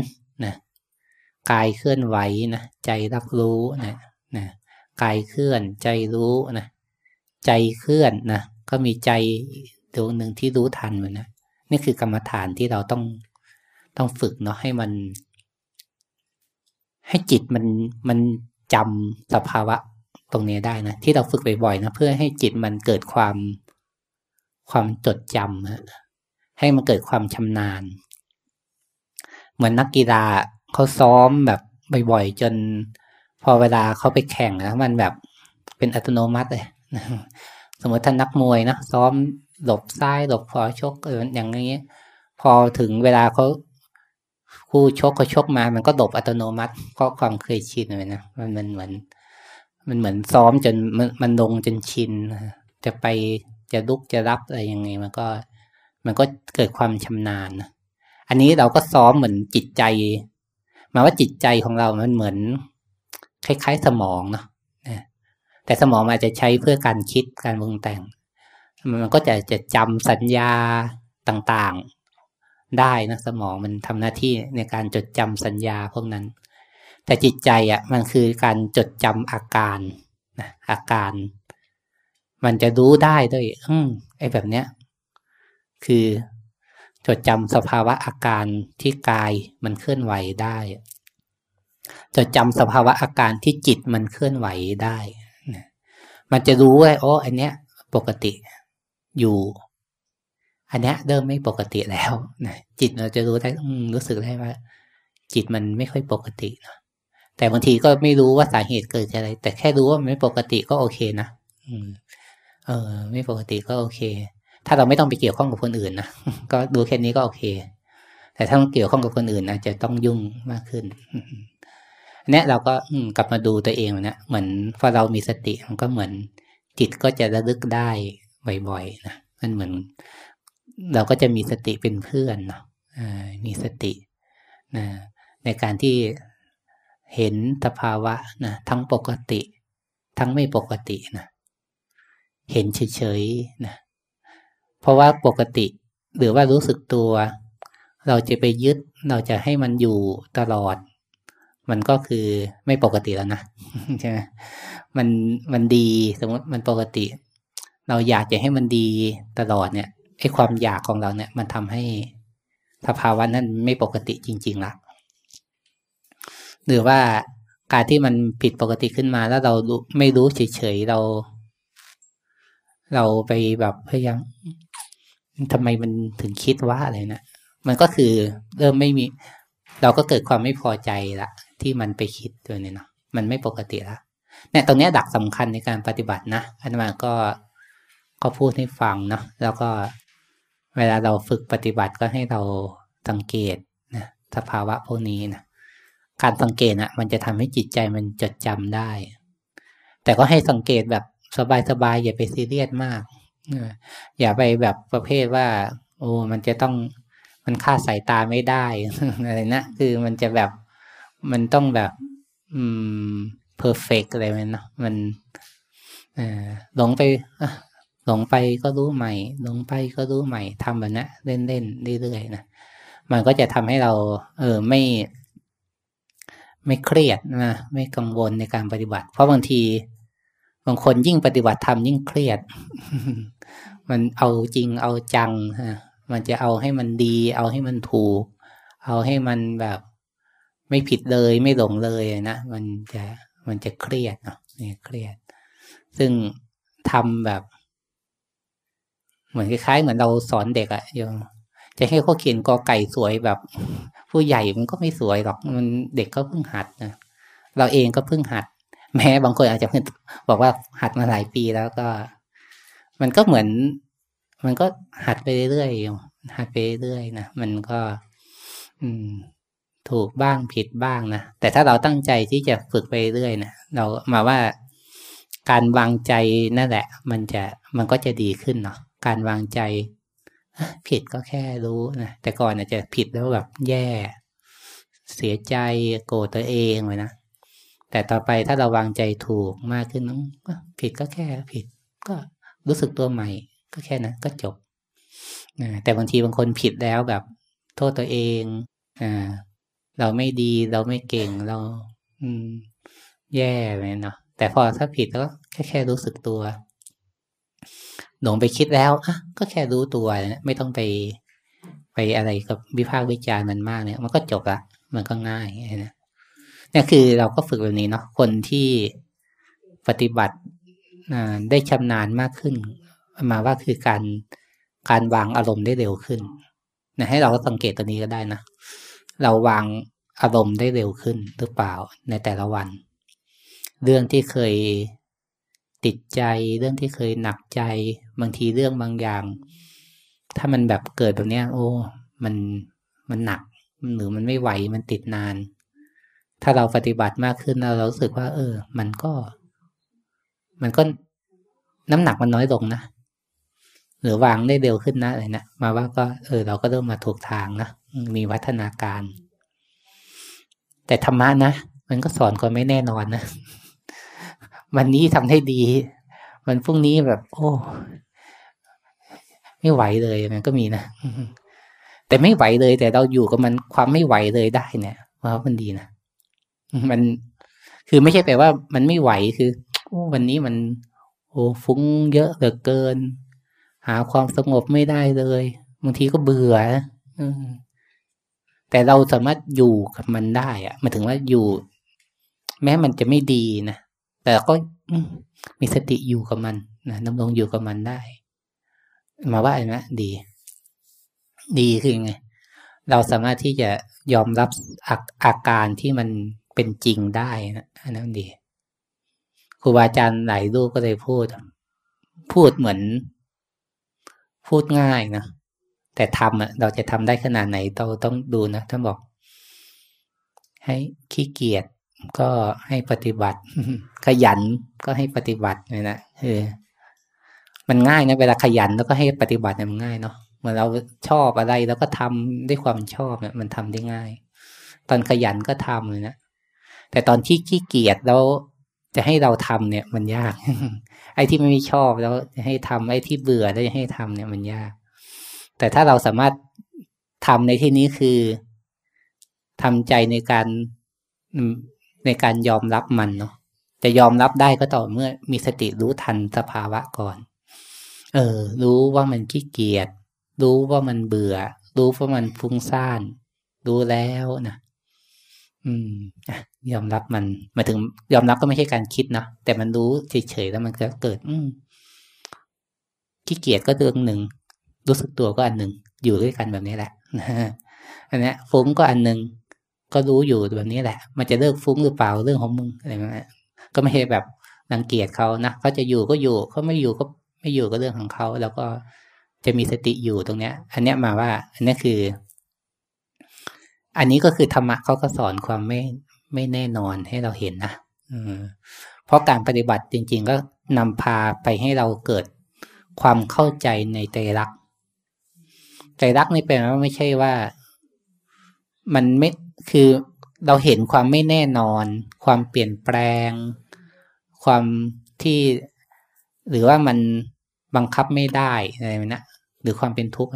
นะกายเคลื่อนไหวนะใจรับรู้นะนะกายเคลื่อนใจรู้นะใจเคลื่อนนะก็มีใจดวงหนึ่งที่รู้ทันมันนะนี่คือกรรมฐานที่เราต้องต้องฝึกเนาะให้มัน ให้จิตมันมันจำสภาวะตรงนี้ได้นะที่เราฝึกบ่อยๆนะเพื่อให้จิตมันเกิดความความจดจำนะให้มันเกิดความชำนาญ เหมือนนักกีฬาเขาซ้อมแบบบ่อยๆจน พอเวลาเขาไปแข่งนะมันแบบเป็นอัตโนมัติเลยสมมติท่านนักมวยนะซ้อมหลบซ้ายหลบขวาชกเอออย่างนี้ พอถึงเวลาเขา คู่ชกเขาชกมา มันก็หลบอัตโนมัติเพราะความเคยชินเลยนะมันมันเหมือน มันเหมือนซ้อมจนมันมันลงจนชินจะไปจะลุกจะรับอะไรยังไง มันก็ มันก็เกิดความชำนาญอันนี้เราก็ซ้อมเหมือนจิตใจหมายว่าจิตใจของเรามันเหมือน คล้าย ๆ สมองเนาะแต่สมองอาจจะใช้เพื่อการคิดการปรุงแต่ง มันก็จะจะจำสัญญาต่างๆ ได้นะสมองมันทำหน้าที่ในการจดจำสัญญาพวกนั้น แต่จิตใจอะมันคือการจดจำอาการนะอาการ มันจะรู้ได้ด้วยอืมไอ้แบบเนี้ย คือจดจำสภาวะอาการที่กายมันเคลื่อนไหวได้ จดจำสภาวะอาการที่จิตมันเคลื่อนไหวได้นะมันจะรู้ว่าโอ้อันเนี้ย ปกติอยู่ อันนี้เริ่มไม่ปกติแล้วนะจิตเราจะรู้ได้รู้สึกได้ว่า จิตมันไม่ค่อยปกตินะแต่บางทีก็ไม่รู้ว่าสาเหตุเกิดจากอะไร แต่แค่รู้ว่าไม่ปกติก็โอเคนะอืม เออ ไม่ปกติก็โอเค ถ้าเราไม่ต้องไปเกี่ยวข้องกับคนอื่นนะก็ดูแค่นี้ก็โอเค แต่ถ้าต้องเกี่ยวข้องกับคนอื่นนะจะต้องยุ่งมากขึ้นอันนี้เราก็กลับมาดูตัวเองนะเหมือนพอเรามีสติมันก็เหมือนจิตก็จะระลึกได้บ่อยๆนะมันเหมือน เราก็จะมีสติเป็นเพื่อนเนาะมีสตินะในการที่เห็นสภาวะนะทั้งปกติ ทั้งไม่ปกตินะเห็นเฉยๆนะเพราะว่าปกติ หรือว่ารู้สึกตัว เราจะไปยึดเราจะให้มันอยู่ตลอด มันก็คือไม่ปกติแล้วนะใช่ไหมมันมันดีสมมติมันปกติ เราอยากจะให้มันดีตลอดเนี่ย ไอ้ความอยากของเราเนี่ย มันทำให้สภาวะนั้นไม่ปกติจริงๆละหรือว่าการที่มันผิดปกติขึ้นมาแล้วเราไม่รู้เฉยๆเรา เราไปแบบพยายามทำไมมันถึงคิดว่าอะไรนะมันก็คือเริ่มไม่มี เราก็เกิดความไม่พอใจละที่มันไปคิดตัวนี้เนาะมันไม่ปกติละเนี่ยตรงนี้ดักสำคัญในการปฏิบัตินะอันมาก็ก็พูดให้ฟังเนาะแล้วก็ เวลาเราฝึกปฏิบัติก็ให้เราสังเกตนะสภาวะพวกนี้นะการสังเกตนะมันจะทำให้จิตใจมันจดจำได้ แต่ก็ให้สังเกตแบบสบายๆอย่าไปซีเรียสมากอย่าไปแบบประเภทว่า โอ้มันจะต้องมันคาสายตาไม่ได้อะไรนะคือมันจะแบบมันต้องแบบ อืมเพอร์เฟกอะไรมันเนาะมันหลงไป หลงไปก็รู้ใหม่ หลงไปก็รู้ใหม่ทำแบบนี้เล่นเล่นเรื่อยๆนะมันก็จะทำให้เรา เออไม่ ไม่เครียดนะไม่กังวลในการปฏิบัติ เพราะบางที บางคนยิ่งปฏิบัติทำยิ่งเครียด มันเอาจริงเอาจังฮะมันจะเอาให้มันดี เอาให้มันถูก เอาให้มันแบบ ไม่ผิดเลยไม่หลงเลยนะมันจะมันจะเครียดเนาะนี่เครียด ซึ่งทำแบบ เหมือนคล้ายๆ เหมือนเราสอนเด็กอะโยมจะให้เขาเขียนกอไก่สวยแบบ ผู้ใหญ่มันก็ไม่สวยหรอกมันเด็กก็เพิ่งหัดนะเราเองก็เพิ่งหัด แม้บางคนอาจจะบอกว่าหัดมาหลายปีแล้วก็ มันก็เหมือน มันก็หัดไปเรื่อยๆหัดไปเรื่อยๆนะมันก็ อืม ถูกบ้างผิดบ้างนะแต่ถ้าเราตั้งใจที่จะฝึกไปเรื่อยนะเรามาว่าการวางใจนั่นแหละ มันจะมันก็จะดีขึ้นเนาะ การวางใจ ผิดก็แค่รู้นะแต่ก่อนอาจจะผิดแล้วแบบแย่ เสียใจโกรธตัวเองเลยนะแต่ต่อไปถ้าเราวางใจถูกมากขึ้นน้ผิดก็แค่ผิด ก็รู้สึกตัวใหม่ ก็แค่นั้นก็จบแต่บางทีบางคนผิดแล้วแบบโทษตัวเองอเราไม่ดีเราไม่เก่งเรา อืม แย่เลยเนาะแต่พอถ้าผิดก็แค่แค่รู้สึกตัว หลงไปคิดแล้วอะก็แค่รู้ตัวนะไม่ต้องไปไปอะไรกับวิพากษ์วิจารณ์มันมากเนี่ย มันก็จบละมันก็ง่ายนะนี่คือเราก็ฝึกแบบนี้เนาะคนที่ปฏิบัติได้ชำนาญมากขึ้น มาว่าคือการการวางอารมณ์ได้เร็วขึ้นนะให้เราสังเกตตัวนี้ก็ได้นะเราวางอารมณ์ได้เร็วขึ้นหรือเปล่าในแต่ละวัน เรื่องที่เคยติดใจ เรื่องที่เคยหนักใจ บางทีเรื่องบางอย่าง ถ้ามันแบบเกิดแบบเนี้ย โอ้ มันมันหนักหรือมันไม่ไหวมันติดนาน ถ้าเราปฏิบัติมากขึ้นเรารู้สึกว่า เออ มันก็ มันก็น้ำหนักมันน้อยลงนะหรือวางได้เร็วขึ้นนะอะไรนะมาว่าก็เออ เราก็เริ่มมาถูกทางนะมีวัฒนาการ แต่ธรรมะนะมันก็สอนคนไม่แน่นอนนะวันนี้ทำให้ดี วันพรุ่งนี้แบบ โอ้ ไม่ไหวเลยมันก็มีนะแต่ไม่ไหวเลย แต่เราอยู่กับมันความไม่ไหวเลยได้เนี่ยว่ามันดีนะมันคือไม่ใช่แปลว่ามันไม่ไหวคือโอ้วันนี้มัน โอ้ฟุ้งเยอะเหลือเกิน หาความสงบไม่ได้เลยบางทีก็เบื่อแต่เราสามารถอยู่กับมันได้อะมาถึงว่าอยู่ แม้มันจะไม่ดีนะแต่ก็มีสติอยู่กับมันนะดำรงอยู่กับมันได้ มาว่าอะไรนะดี ดีคือไงเราสามารถที่จะยอมรับอาอาการที่มันเป็นจริงได้นะอันนั้นดีครูบาอาจารย์หลายรูปก็เลยพูด พูดเหมือน พูดง่ายนะแต่ทำอะเราจะทำได้ขนาดไหนเราต้องดูนะท่านบอก ให้ขี้เกียจก็ให้ปฏิบัติ ขยันก็ให้ปฏิบัติเลยนะเออ มันง่ายนะเวลาขยันแล้วก็ให้ปฏิบัติเนี่ยมันง่ายเนาะเมื่อเราชอบอะไรแล้วก็ทำด้วยความชอบเนี่ยมันทำได้ง่าย ตอนขยันก็ทำเลยนะแต่ตอนที่ขี้เกียจแล้วจะให้เราทำเนี่ย มันยาก ไอ้ที่ไม่ชอบแล้วจะให้ทำไอ้ที่เบื่อแล้วจะให้ทำเนี่ยมันยาก แต่ถ้าเราสามารถทำในที่นี้คือทำใจในการในการยอมรับมันเนาะจะยอมรับได้ก็ต่อเมื่อมีสติรู้ทันสภาวะก่อน เออ รู้ว่ามันขี้เกียจรู้ว่ามันเบื่อ รู้ว่ามันฟุ้งซ่านรู้แล้วนะอืมยอมรับมันมาถึง ยอมรับก็ไม่ใช่การคิดนะแต่มันรู้เฉยๆแล้วมันก็เกิด อืมขี้เกียจก็เรื่องหนึ่งรู้สึกตัวก็อันหนึ่งอยู่ด้วยกันแบบนี้แหละอันนี้ฟุ้งก็อันหนึ่งก็รู้อยู่แบบนี้แหละ มันจะเลิกฟุ้งหรือเปล่าเรื่องของมึงอะไรแบบนี้ก็ไม่ใช่แบบรังเกียจเขานะเขาจะอยู่ก็อยู่เขาไม่อยู่ก็ ไม่อยู่ก็เรื่องของเขาแล้วก็จะมีสติอยู่ตรงเนี้ย อันเนี้ยมาว่า อันนี้คือ อันนี้ก็คือธรรมะเขาก็สอนความไม่ไม่แน่นอนให้เราเห็นนะอืมเพราะการปฏิบัติจริง ๆ ก็นำพาไปให้เราเกิดความเข้าใจในใจรักใจรักนี่แปลว่าไม่ใช่ว่า มันไม่คือเราเห็นความไม่แน่นอน ความเปลี่ยนแปลง ความที่ หรือว่ามันบังคับไม่ได้อะไรนะหรือความเป็นทุกข์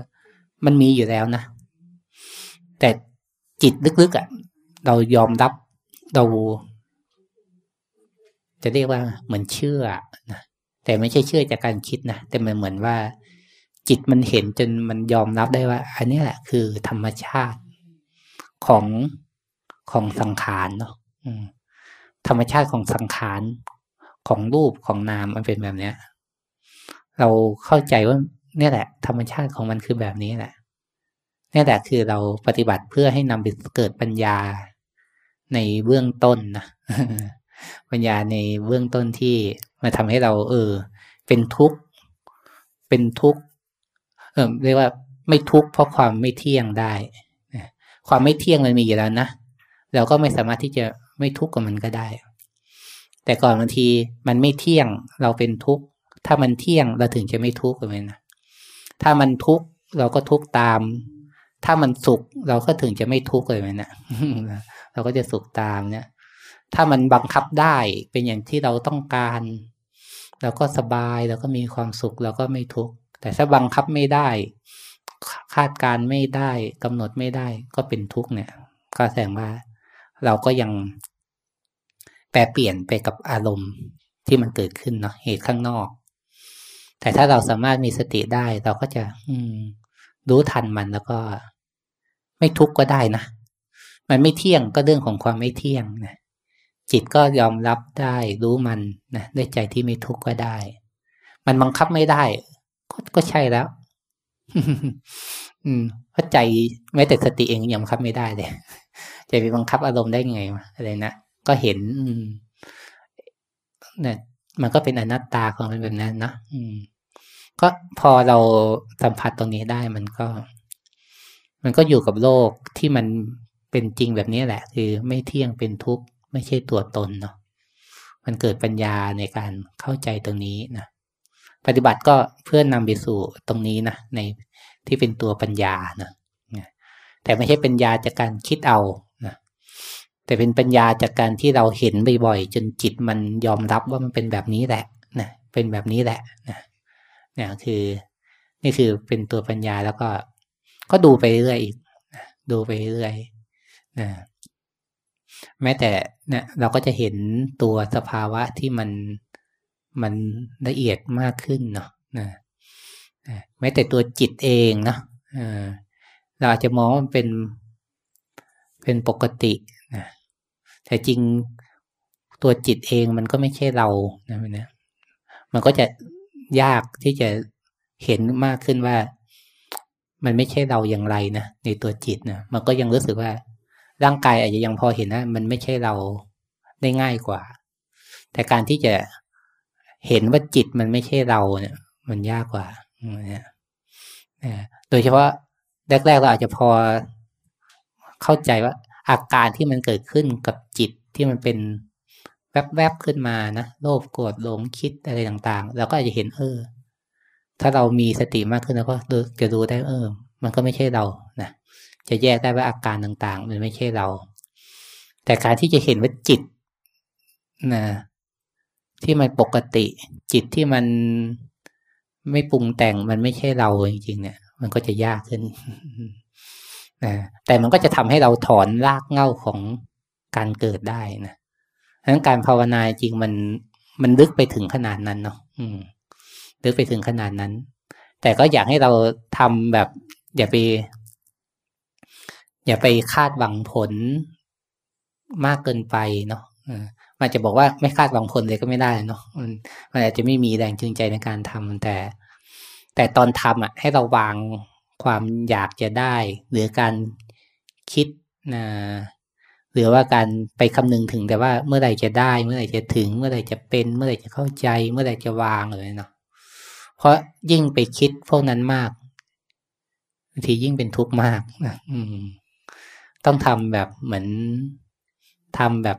มันมีอยู่แล้วนะ แต่จิตลึกๆอะ เรายอมรับเราจะเรียกว่าเหมือนเชื่อนะแต่ไม่ใช่เชื่อจากการคิดนะแต่มันเหมือนว่า จิตมันเห็นจนมันยอมรับได้ว่า อันนี้แหละคือธรรมชาติของของสังขารเนาะธรรมชาติของสังขาร ของรูปของนามมันเป็นแบบเนี้ย เราเข้าใจว่าเนี่ยแหละ ธรรมชาติของมันคือแบบนี้แหละนี่แหละคือเราปฏิบัติเพื่อให้นำไปเกิดปัญญาในเบื้องต้นนะปัญญาในเบื้องต้นที่มาทำให้เรา เออ เป็นทุกข์เป็นทุกข์เออเรียกว่าไม่ทุกข์เพราะความไม่เที่ยงได้ความไม่เที่ยงมันมีอยู่แล้วนะเราก็ไม่สามารถที่จะไม่ทุกข์กับมันก็ได้ แต่ก่อนบางทีมันไม่เที่ยงเราเป็นทุกข์ ถ้ามันเที่ยงเราถึงจะไม่ทุกข์กับมันนะถ้ามันทุกข์เราก็ทุกข์ตาม ถ้ามันสุขเราก็ถึงจะไม่ทุกข์เลยมันนะเราก็จะสุขตามเนี่ย ถ้ามันบังคับได้เป็นอย่างที่เราต้องการเราก็สบายเราก็มีความสุขเราก็ไม่ทุกข์แต่ถ้าบังคับไม่ได้ คาดการไม่ได้กำหนดไม่ได้ก็เป็นทุกข์เนี่ย ก็แสดงว่าเราก็ยัง แปรเปลี่ยนไปกับอารมณ์ที่มันเกิดขึ้นเนาะเหตุข้างนอก แต่ถ้าเราสามารถมีสติได้ เราก็จะ อืม รู้ทันมันแล้วก็ ไม่ทุกข์ก็ได้นะมันไม่เที่ยงก็เรื่องของความไม่เที่ยงนะจิตก็ยอมรับได้รู้มันนะด้วยใจที่ไม่ทุกข์ก็ได้ มันบังคับไม่ได้ ก็ก็ใช่แล้ว อืมเพราะใจแม้แต่สติเองยังบังคับไม่ได้เลยจะไปบังคับอารมณ์ได้ไงอะไรนะ ก็เห็นเนี่ยมันก็เป็นอนัตตาของมันแบบนั้นนะอืม ก็พอเราสัมผัสตรงนี้ได้มันก็ มันก็อยู่กับโลกที่มันเป็นจริงแบบนี้แหละ คือไม่เที่ยงเป็นทุกข์ ไม่ใช่ตัวตนเนาะมันเกิดปัญญาในการเข้าใจตรงนี้นะปฏิบัติก็เพื่อนนำไปสู่ตรงนี้นะในที่เป็นตัวปัญญานะแต่ไม่ใช่ปัญญาจากการคิดเอา แต่เป็นปัญญาจากการที่เราเห็นบ่อยๆจนจิตมันยอมรับว่ามันเป็นแบบนี้แหละนะเป็นแบบนี้แหละนะเนี่ยคือ นี่คือเป็นตัวปัญญาแล้วก็ ก็ดูไปเรื่อยอีกดูไปเรื่อยนะแม้แต่เนี่ยเราก็จะเห็นตัวสภาวะที่มันมันละเอียดมากขึ้นเนาะนะแม้แต่ตัวจิตเองเนาะเราอาจจะมองว่ามันเป็นเป็นปกติ แต่จริงตัวจิตเองมันก็ไม่ใช่เรานะนะมันก็จะยากที่จะเห็นมากขึ้นว่า มันไม่ใช่เราอย่างไรนะในตัวจิตนะมันก็ยังรู้สึกว่า ร่างกายอาจจะยังพอเห็นนะมันไม่ใช่เราได้ง่ายกว่า แต่การที่จะเห็นว่าจิตมันไม่ใช่เราเนี่ย มันยากกว่าเนี่ยโดยเฉพาะแรกๆเราอาจจะพอเข้าใจว่า อาการที่มันเกิดขึ้นกับจิตที่มันเป็นแวบๆขึ้นมานะโลภโกรธหลงคิดอะไรต่างๆ เราก็อาจจะเห็นเออ ถ้าเรามีสติมากขึ้นแล้วก็จะรู้ได้เออ มันก็ไม่ใช่เรานะจะแยกได้ว่าอาการต่างๆ มันไม่ใช่เรา แต่การที่จะเห็นว่าจิตนะที่มันปกติ จิตที่มันไม่ปรุงแต่งมันไม่ใช่เราจริงๆเนี่ย มันก็จะยากขึ้น นะแต่มันก็จะทำให้เราถอนรากเหง้าของการเกิดได้นะดังนั้นการภาวนาจริงมันมันลึกไปถึงขนาดนั้นเนาะอืมลึกไปถึงขนาดนั้น แต่ก็อยากให้เราทำแบบ อย่าไป อย่าไปคาดหวังผลมากเกินไปเนาะมันจะบอกว่าไม่คาดหวังผลเลยก็ไม่ได้เนาะมันมันอาจจะไม่มีแรงจูงใจในการทำแต่ แต่ตอนทำอะ ให้เราวาง ความอยากจะได้ หรือการคิดนะหรือว่าการไปคำนึงถึงแต่ว่าเมื่อไหร่จะได้ เมื่อไหร่จะถึง เมื่อไหร่จะเป็น เมื่อไหร่จะเข้าใจ เมื่อไหร่จะวางเลยเนาะเพราะยิ่งไปคิดพวกนั้นมากบางทียิ่งเป็นทุกข์มากนะอืม ต้องทำแบบเหมือนทำแบบ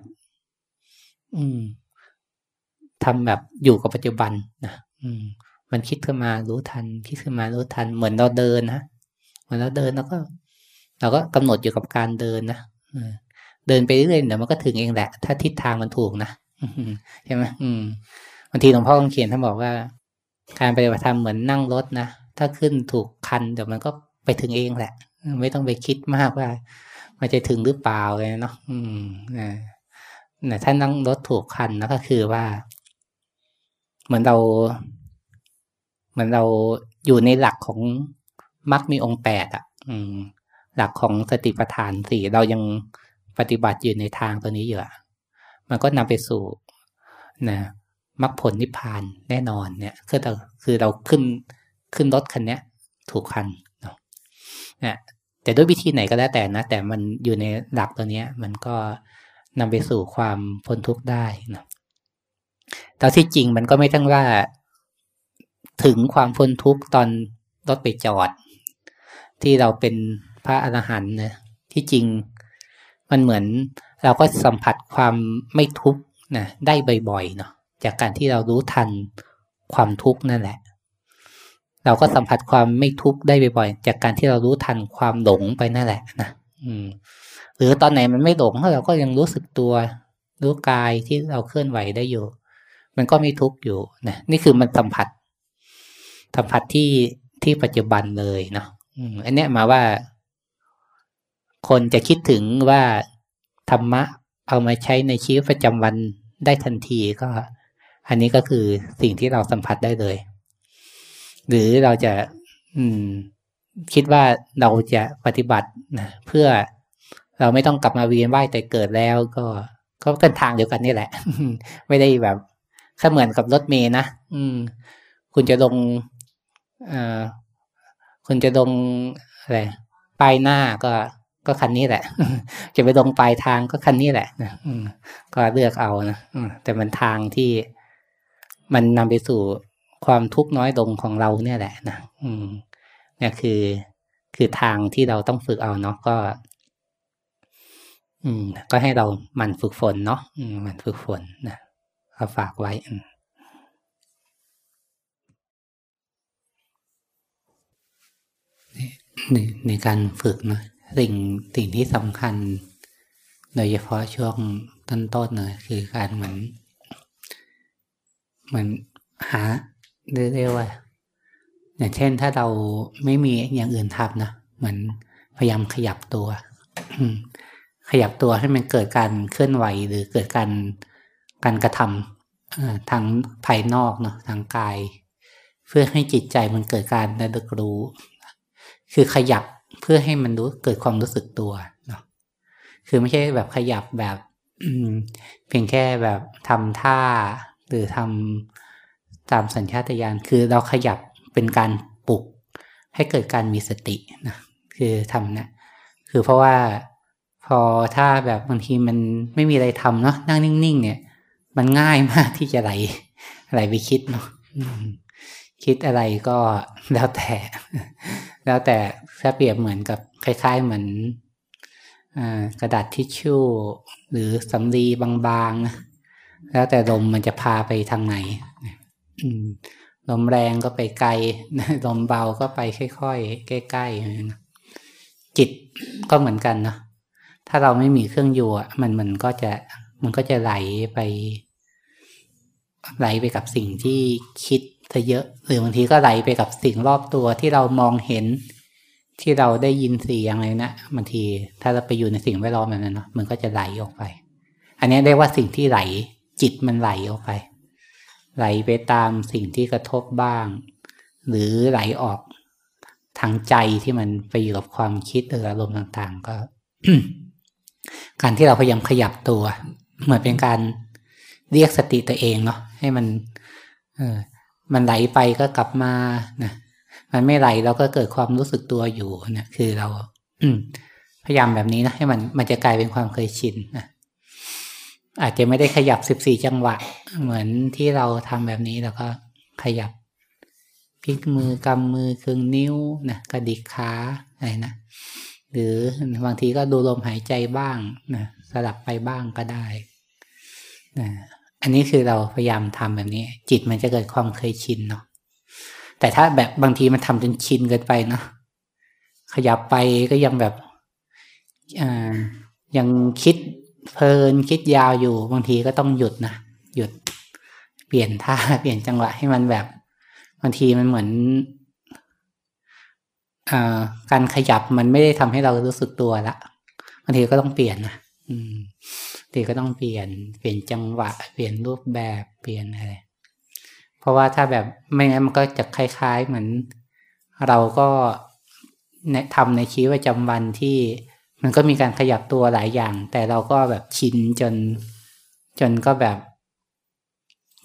อืมทำแบบอยู่กับปัจจุบันนะอืม มันคิดขึ้นมารู้ทัน คิดขึ้นมารู้ทัน เหมือนเราเดินนะเหมือนเราเดินแล้วก็เราก็กำหนดอยู่กับการเดินนะเดินไปเรื่อยเดี๋ยวมันก็ถึงเองแหละ ถ้าทิศทางมันถูกนะใช่ไหมบางทีหลวงพ่อคงเขียนท่านบอกว่า การปฏิบัติธรรมเหมือนนั่งรถนะถ้าขึ้นถูกคันเดี๋ยวมันก็ไปถึงเองแหละ ไม่ต้องไปคิดมากว่า มันจะถึงหรือเปล่าเลยเนาะอืมนะถ้านั่งรถถูกคันนะก็คือว่า เหมือนเรา เหมือนเราอยู่ในหลักของมรรคมีองค์แปดอะ อืม หลักของสติปัฏฐานสี่เรายังปฏิบัติอยู่ในทางตัวนี้อยู่มันก็นำไปสู่นะมรรคผลนิพพานแน่นอนเนี่ย คือเราคือเราขึ้นขึ้นรถคันเนี้ย ถูกคันเนาะนะแต่ด้วยวิธีไหนก็แล้วแต่นะ แต่มันอยู่ในหลักตัวเนี้ย มันก็นำไปสู่ความพ้นทุกข์ได้นะแต่ที่จริงมันก็ไม่ต้องว่า ถึงความพ้นทุกข์ตอนรถไปจอด ที่เราเป็นพระอรหันต์นะที่จริงมันเหมือนเราก็สัมผัสความไม่ทุกข์นะได้บ่อยๆเนาะจากการที่เรารู้ทันความทุกข์นั่นแหละ เราก็สัมผัสความไม่ทุกข์ได้บ่อยๆจากการที่เรารู้ทันความหลงไปนั่นแหละนะอืม หรือตอนไหนมันไม่หลงเราก็ยังรู้สึกตัว รู้กายที่เราเคลื่อนไหวได้อยู่ มันก็ไม่ทุกข์อยู่นะนี่คือมันสัมผัส สัมผัสที่ที่ปัจจุบันเลยเนาะอันเนี้ยมาว่า คนจะคิดถึงว่าธรรมะเอามาใช้ในชีวิตประจำวันได้ทันทีก็ อันนี้ก็คือสิ่งที่เราสัมผัสได้เลย หรือเราจะ อืม คิดว่าเราจะปฏิบัตินะเพื่อเราไม่ต้องกลับมาเวียนว่ายแต่เกิดแล้วก็ก็เป็นทางเดียวกันนี่แหละ ไม่ได้แบบเหมือนกับรถเมย์นะอืม คุณจะลง คุณจะลงอะไรป้ายหน้าก็ก็คันนี้แหละ จะไปลงปลายทางก็คันนี้แหละนะก็เลือกเอานะแต่มันทางที่มันนำไปสู่ความทุกข์น้อยลงของเราเนี่ยแหละนะอืมเนี่ยคือ คือทางที่เราต้องฝึกเอาเนาะก็ อืม ก็ให้เราหมั่นฝึกฝนเนาะอืมมันฝึกฝนนะก็ฝากไว้ ในในการฝึกนะสิ่งสิ่งที่สำคัญ โดยเฉพาะช่วงต้นๆเลยคือการเหมือนเหมือนหาเรียกว่าอย่างเช่นถ้าเราไม่มีอย่างอื่นทำนะเหมือนพยายามขยับตัวขยับตัวให้มันเกิดการเคลื่อนไหวหรือเกิดการการกระทำทางภายนอกเนาะทางกาย เพื่อให้จิตใจมันเกิดการระลึกรู้ คือขยับเพื่อให้มันรู้เกิดความรู้สึกตัวเนาะคือไม่ใช่แบบขยับแบบเพียงแค่แบบทำท่า หรือทำตามสัญชาตญาณคือเราขยับเป็นการปลุก ให้เกิดการมีสตินะคือทำนะคือเพราะว่าพอถ้าแบบบางทีมันไม่มีอะไรทำเนาะนั่งนิ่ง ๆ เนี่ย มันง่ายมากที่จะไหลไหลไปคิดเนาะคิดอะไรก็แล้วแต่ แล้วแต่ถ้าเปรียบเหมือนกับคล้ายๆเหมือนกระดาษทิชชู่ หรือสำลีบางๆ แล้วแต่ลมมันจะพาไปทางไหนลมแรงก็ไปไกล ลมเบาก็ไปค่อยๆใกล้ๆจิตก็เหมือนกันเนาะถ้าเราไม่มีเครื่องอยู่อะมันมันก็จะมันก็จะไหลไป ไหลไปกับสิ่งที่คิด ซะเยอะ หรือบางทีก็ไหลไปกับสิ่งรอบตัวที่เรามองเห็นที่เราได้ยินเสียงอะไรนะบางที ถ้าเราไปอยู่ในสิ่งแวดล้อมแบบนั้นเนาะมันก็จะไหลออกไป อันนี้เรียกว่าสิ่งที่ไหล จิตมันไหลออกไป ไหลไปตามสิ่งที่กระทบบ้าง หรือไหลออกทางใจที่มันไปอยู่กับความคิดหรืออารมณ์ต่าง ๆ ก็ การที่เราพยายามขยับตัว เหมือนเป็นการเรียกสติตัวเองเนาะให้มัน เออ มันไหลไปก็กลับมานะมันไม่ไหลเราก็เกิดความรู้สึกตัวอยู่นะคือเราพยายามแบบนี้นะให้มันมันจะกลายเป็นความเคยชินนะอาจจะไม่ได้ขยับสิบสี่จังหวะ เหมือนที่เราทำแบบนี้แล้วก็ขยับพลิกมือกำมือครึ่งนิ้วนะกระดิกขาอะไรนะหรือบางทีก็ดูลมหายใจบ้างนะสลับไปบ้างก็ได้นะ อันนี้คือเราพยายามทำแบบนี้ จิตมันจะเกิดความเคยชินเนาะแต่ถ้าแบบบางทีมันทำจนชินเกินไปเนาะขยับไปก็ยังแบบยังคิดเพลินคิดยาวอยู่ บางทีก็ต้องหยุดนะหยุด เปลี่ยนท่าเปลี่ยนจังหวะให้มันแบบ บางทีมันเหมือนอการขยับมันไม่ได้ทำให้เรารู้สึกตัวละบางทีก็ต้องเปลี่ยนนะอืม บางทีก็ต้องเปลี่ยน เปลี่ยนจังหวะ เปลี่ยนรูปแบบ เปลี่ยนอะไร เพราะว่าถ้าแบบไม่งั้นมันก็จะคล้ายๆเหมือน เราก็ทำในชีวิตประจำวันที่มันก็มีการขยับตัวหลายอย่าง แต่เราก็แบบชินจน จนก็แบบ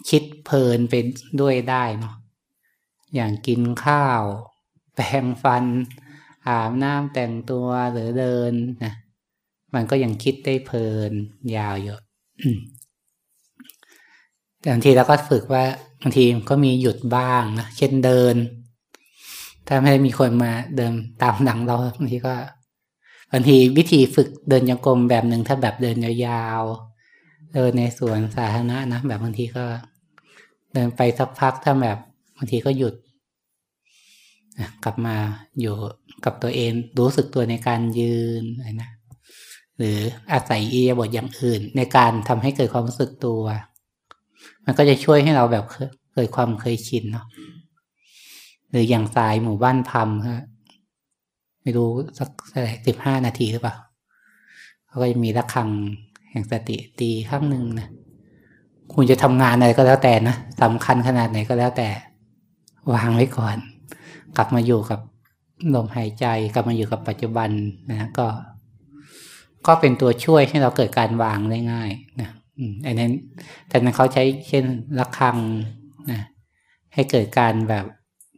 คิดเพลินไปด้วยได้เนาะอย่างกินข้าว แปรงฟันอาบน้ำแต่งตัวหรือเดินนะ มันก็ยังคิดได้เพลินยาวอยู่แต่บางทีเราก็ฝึกว่าบางทีก็มีหยุดบ้างนะเช่นเดิน ถ้าไม่มีคนมาเดินตามหลังเราบางทีก็บางทีวิธีฝึกเดินยังกรมแบบหนึ่งถ้าแบบเดินยาวๆเดินในสวนสาธารณะนะแบบบางทีก็ เดินไปสักพักถ้าแบบบางทีก็หยุดกลับมาอยู่กับตัวเองรู้สึกตัวในการยืนอะไรนะ หรืออาศัยอียบทอย่างอื่น ในการทำให้เกิดความรู้สึกตัว มันก็จะช่วยให้เราแบบเกิดความเคยชินเนาะหรืออย่างสายหมู่บ้านพัมครับไม่รู้สักสิบห้านาทีหรือเปล่าเขาก็จะมีระฆังแห่งสติตีข้างหนึ่งนะคุณจะทำงานอะไรก็แล้วแต่นะสำคัญขนาดไหนก็แล้วแต่ วางไว้ก่อน กลับมาอยู่กับลมหายใจ กลับมาอยู่กับปัจจุบันนะก็ ก็เป็นตัวช่วยให้เราเกิดการวางได้ง่ายนะอันนั้นแต่นั้นเขาใช้เช่นระฆังนะให้เกิดการแบบ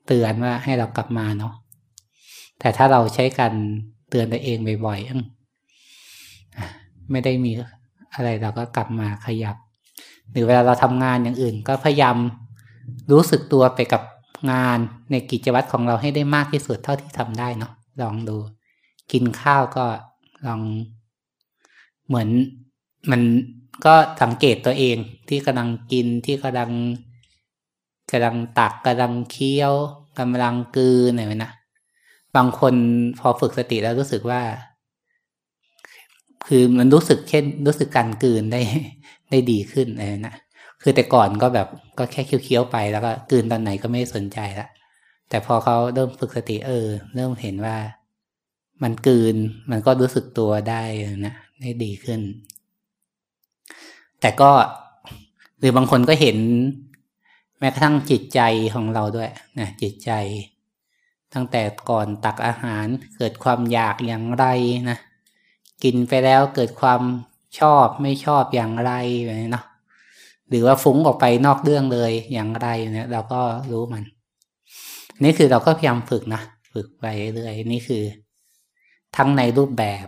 เตือนว่าให้เรากลับมาเนาะแต่ถ้าเราใช้การเตือนตัวเองบ่อยๆไม่ได้มีอะไรเราก็กลับมาขยับ หรือเวลาเราทำงานอย่างอื่น ก็พยายามรู้สึกตัวไปกับงานในกิจวัตรของเราให้ได้มากที่สุดเท่าที่ทำได้เนาะลองดู กินข้าวก็ลอง เหมือนมันก็สังเกตตัวเองที่กำลังกินที่กำลังกำลังตักกำลังเคี้ยวกำลังกืนอะไรนะบางคนพอฝึกสติแล้วรู้สึกว่า คือมันรู้สึกเช่นรู้สึกการกืนได้ได้ดีขึ้นอะไรนะคือแต่ก่อนก็แบบก็แค่เคี้ยวๆไปแล้วก็กืนตอนไหนก็ไม่สนใจละแต่พอเขาเริ่มฝึกสติเออ เริ่มเห็นว่ามันกืน มันก็รู้สึกตัวได้นะ ได้ดีขึ้น แต่ก็หรือบางคนก็เห็น แม้กระทั่งจิตใจของเราด้วยนะจิตใจ ตั้งแต่ก่อนตักอาหารเกิดความอยากอย่างไรนะกินไปแล้วเกิดความชอบไม่ชอบอย่างไรแบบนี้เนาะหรือว่าฟุ้งออกไปนอกเรื่องเลยอย่างไรเนี่ย เราก็รู้มัน นี่คือเราก็พยายามฝึกนะ ฝึกไปเรื่อยนี่คือ ทั้งในรูปแบบ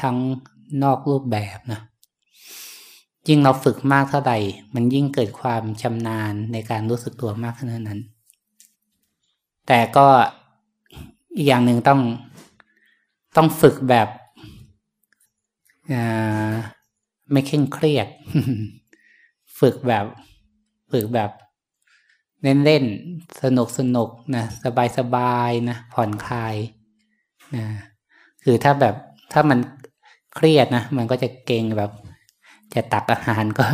ทั้ง นอกรูปแบบนะยิ่งเราฝึกมากเท่าใดมันยิ่งเกิดความชำนาญในการรู้สึกตัวมากขึ้นนั้น แต่ก็อีกอย่างหนึ่งต้องต้องฝึกแบบไม่เคร่งเครียด ฝึกแบบฝึกแบบเล่นเล่นสนุกสนุกนะสบายสบายนะผ่อนคลายนะคือถ้าแบบถ้ามัน เครียดนะมันก็จะเก่งแบบ จะตักอาหารก็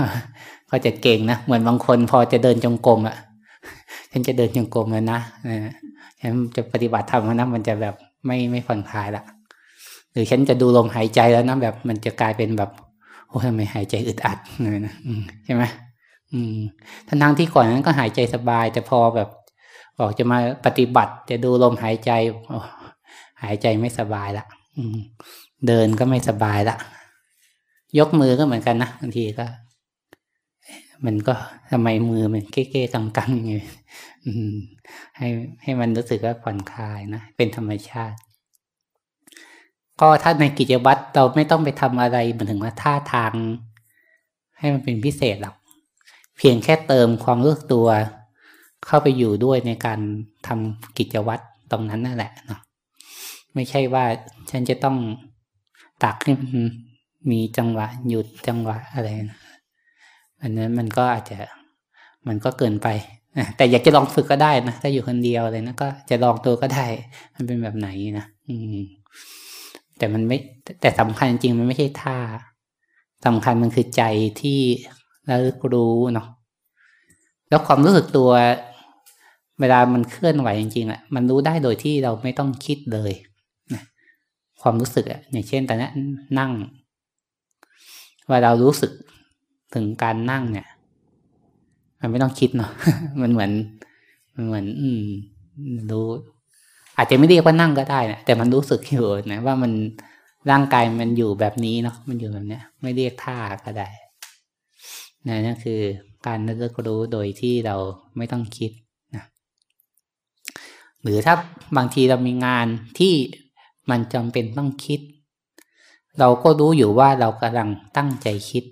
ก็จะเก่งนะเหมือนบางคนพอจะเดินจงกรมอะฉันจะเดินจงกรมแล้วนะฉันจะปฏิบัติธรรมแล้วนะมันจะแบบไม่ไม่ผ่อนคลายละหรือฉันจะดูลมหายใจแล้วนะแบบ มันจะกลายเป็นแบบโอ้ยไมหายใจอึดอัดเลยนะใช่ไหมอืมทั้งทั้งที่ก่อนนั้นก็หายใจสบาย แต่พอแบบบอกจะมาปฏิบัติ จะดูลมหายใจหายใจไม่สบายละอืม เดินก็ไม่สบายละ ยกมือก็เหมือนกันนะบางทีก็ มันก็ทำไมมือมันเก้ๆกังๆอย่างเงี้ยให้ให้มันรู้สึกว่าผ่อนคลายนะเป็นธรรมชาติ ก็ถ้าในกิจวัตรเราไม่ต้องไปทำอะไรเหมือนถึงว่าท่าทาง ให้มันเป็นพิเศษหรอกเพียงแค่เติมความรู้ตัว เข้าไปอยู่ด้วยในการทำกิจวัตรตรงนั้นนั่นแหละเนาะไม่ใช่ว่าฉันจะต้อง ตักให้มันมีจังหวะหยุดจังหวะอะไรนะอันนั้นมันก็อาจจะมันก็เกินไปแต่อยากจะลองฝึกก็ได้นะถ้าอยู่คนเดียวเลยนะก็จะลองตัวก็ได้ มันเป็นแบบไหนนะอืม แต่มันไม่ แต่สำคัญจริงมันไม่ใช่ท่าสำคัญมันคือใจที่ระลึกรู้เนาะแล้วความรู้สึกตัว เวลามันเคลื่อนไหวจริงๆอะ มันรู้ได้โดยที่เราไม่ต้องคิดเลย ความรู้สึกอะอย่างเช่นตอนนี้นั่งวลาเรารู้สึกถึงการนั่งเนี่ย มันไม่ต้องคิดเนาะมันเหมือน มันเหมือน อืมรู้อาจจะไม่เรียกว่านั่งก็ได้นะแต่มันรู้สึกอยู่นะว่ามันร่างกายมันอยู่แบบนี้เนาะมันอยู่แบบเนี้ย ไม่เรียกท่าก็ได้นะนั่นคือการเลือกรู้โดยที่เราไม่ต้องคิดนะหรือถ้าบางทีเรามีงานที่ มันจำเป็นต้องคิด เราก็รู้อยู่ว่าเรากำลังตั้งใจคิด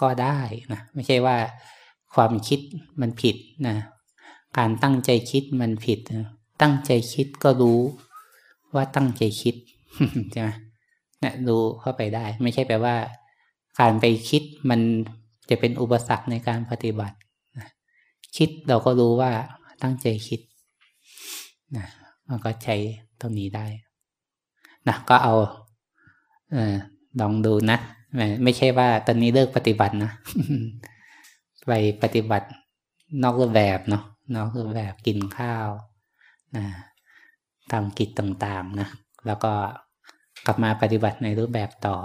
ก็ได้นะไม่ใช่ว่าความคิดมันผิดนะการตั้งใจคิดมันผิดนะตั้งใจคิดก็รู้ว่าตั้งใจคิดใช่ไหมนะรู้เข้าไปได้ ไม่ใช่แปลว่า การไปคิดมันจะเป็นอุปสรรคในการปฏิบัติคิดเราก็รู้ว่าตั้งใจคิดนะมันก็ใช้ตรงนี้ได้ นะก็เอาเออลองดูนะไม่ใช่ว่าตอนนี้เลิกปฏิบัตินะไปปฏิบัตินอกรูปแบบเนาะนอกรูปแบบกินข้าวนะทำกิจต่างๆนะแล้วก็กลับมาปฏิบัติในรูปแบบต่อ